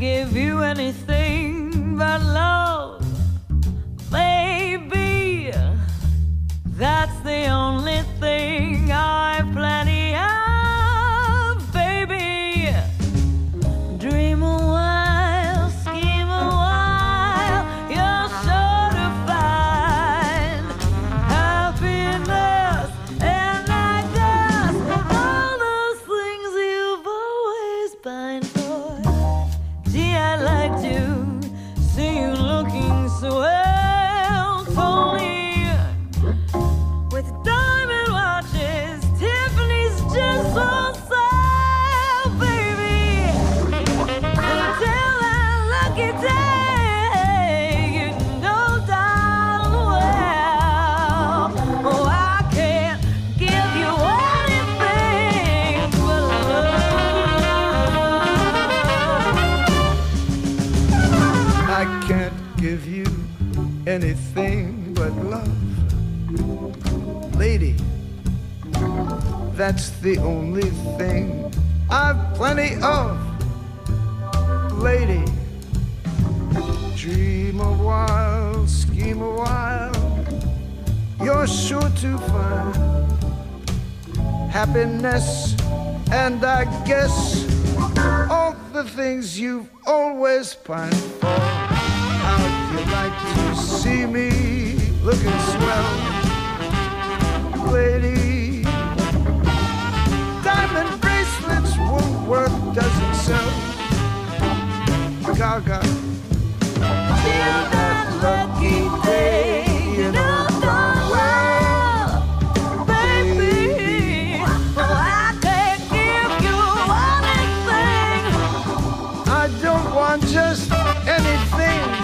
give you anything but love, give you anything but love. Lady, that's the only thing I've plenty of. Lady, dream a while, scheme a while, you're sure to find happiness, and I guess all the things you've always pined for. To see me looking swell, lady. Diamond bracelets, Woolworth doesn't sell. Gaga. Feel that lucky day, you know baby. Oh, I can't give you anything. I don't want just anything.